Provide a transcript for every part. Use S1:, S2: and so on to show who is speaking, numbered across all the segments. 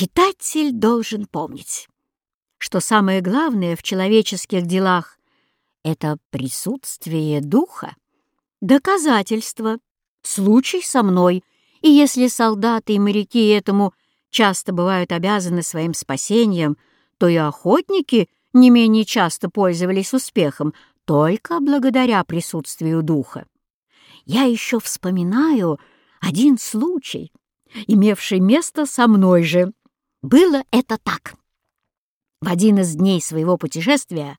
S1: Читатель должен помнить, что самое главное в человеческих делах — это присутствие духа, доказательство, случай со мной, и если солдаты и моряки этому часто бывают обязаны своим спасением, то и охотники не менее часто пользовались успехом только благодаря присутствию духа. Я еще вспоминаю один случай, имевший место со мной же. Было это так. В один из дней своего путешествия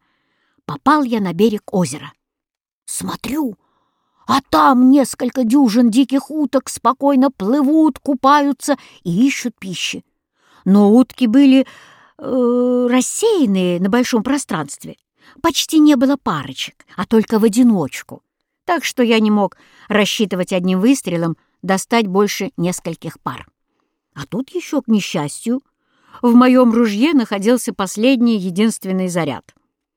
S1: попал я на берег озера. Смотрю, а там несколько дюжин диких уток спокойно плывут, купаются и ищут пищи. Но утки были э, рассеянные на большом пространстве. Почти не было парочек, а только в одиночку. Так что я не мог рассчитывать одним выстрелом достать больше нескольких пар. А тут еще, к несчастью, в моем ружье находился последний единственный заряд.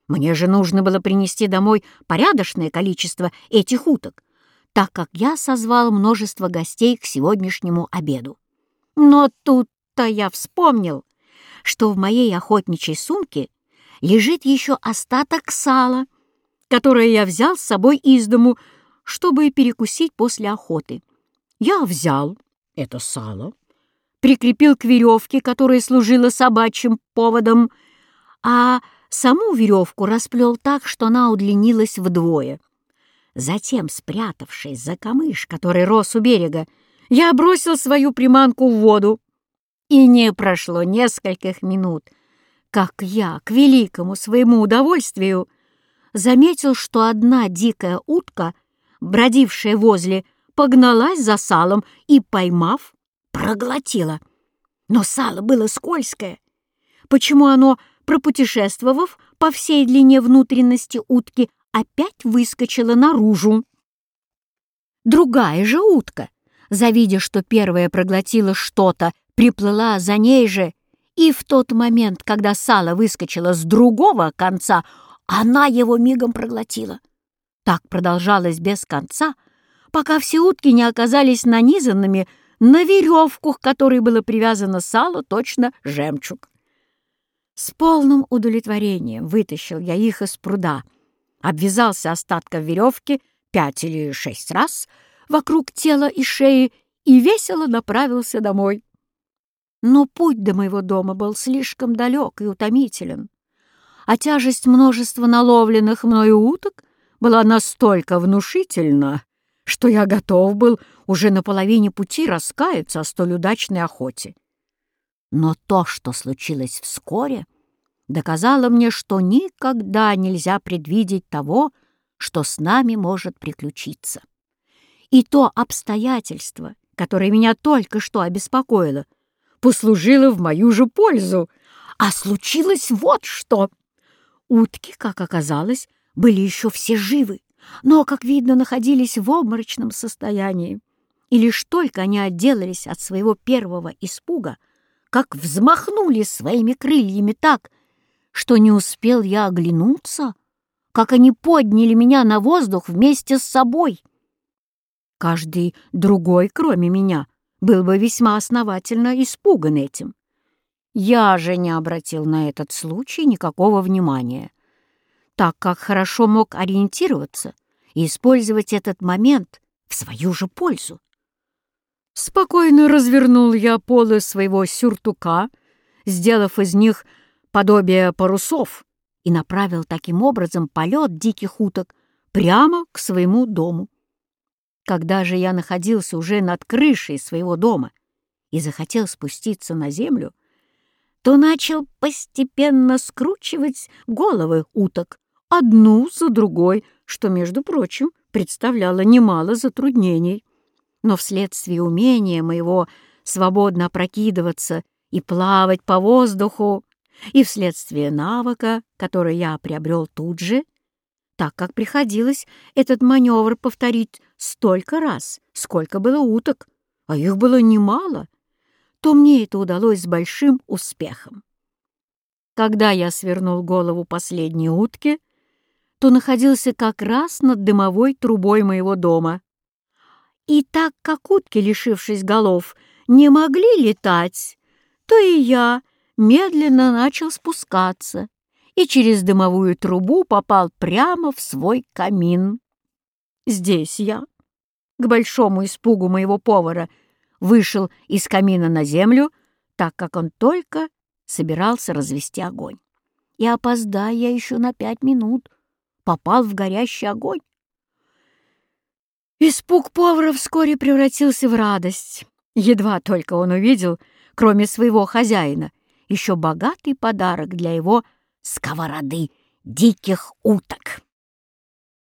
S1: Мне же нужно было принести домой порядочное количество этих уток, так как я созвал множество гостей к сегодняшнему обеду. Но тут-то я вспомнил, что в моей охотничьей сумке лежит еще остаток сала, которое я взял с собой из дому, чтобы перекусить после охоты. Я взял это сало, прикрепил к веревке, которая служила собачьим поводом, а саму веревку расплел так, что она удлинилась вдвое. Затем, спрятавшись за камыш, который рос у берега, я бросил свою приманку в воду. И не прошло нескольких минут, как я, к великому своему удовольствию, заметил, что одна дикая утка, бродившая возле, погналась за салом и, поймав, проглотила. Но сало было скользкое. Почему оно, пропутешествовав по всей длине внутренности утки, опять выскочило наружу? Другая же утка, завидя, что первая проглотила что-то, приплыла за ней же, и в тот момент, когда сало выскочило с другого конца, она его мигом проглотила. Так продолжалось без конца, пока все утки не оказались нанизанными на веревку, к которой было привязано сало, точно жемчуг. С полным удовлетворением вытащил я их из пруда, обвязался остатком веревки пять или шесть раз вокруг тела и шеи и весело направился домой. Но путь до моего дома был слишком далек и утомителен, а тяжесть множества наловленных мною уток была настолько внушительна, что я готов был уже на половине пути раскаяться о столь удачной охоте. Но то, что случилось вскоре, доказало мне, что никогда нельзя предвидеть того, что с нами может приключиться. И то обстоятельство, которое меня только что обеспокоило, послужило в мою же пользу. А случилось вот что. Утки, как оказалось, были еще все живы, но, как видно, находились в обморочном состоянии. И лишь только они отделались от своего первого испуга, как взмахнули своими крыльями так, что не успел я оглянуться, как они подняли меня на воздух вместе с собой. Каждый другой, кроме меня, был бы весьма основательно испуган этим. Я же не обратил на этот случай никакого внимания — так как хорошо мог ориентироваться и использовать этот момент в свою же пользу. Спокойно развернул я полы своего сюртука, сделав из них подобие парусов, и направил таким образом полет диких уток прямо к своему дому. Когда же я находился уже над крышей своего дома и захотел спуститься на землю, то начал постепенно скручивать головы уток, одну за другой, что, между прочим, представляло немало затруднений. Но вследствие умения моего свободно опрокидываться и плавать по воздуху, и вследствие навыка, который я приобрел тут же, так как приходилось этот маневр повторить столько раз, сколько было уток, а их было немало, то мне это удалось с большим успехом. Когда я свернул голову последней утки, то находился как раз над дымовой трубой моего дома. И так как утки, лишившись голов, не могли летать, то и я медленно начал спускаться и через дымовую трубу попал прямо в свой камин. Здесь я, к большому испугу моего повара, вышел из камина на землю, так как он только собирался развести огонь. И, опоздая еще на пять минут, попал в горящий огонь. Испуг повара вскоре превратился в радость. Едва только он увидел, кроме своего хозяина, еще богатый подарок для его сковороды диких уток.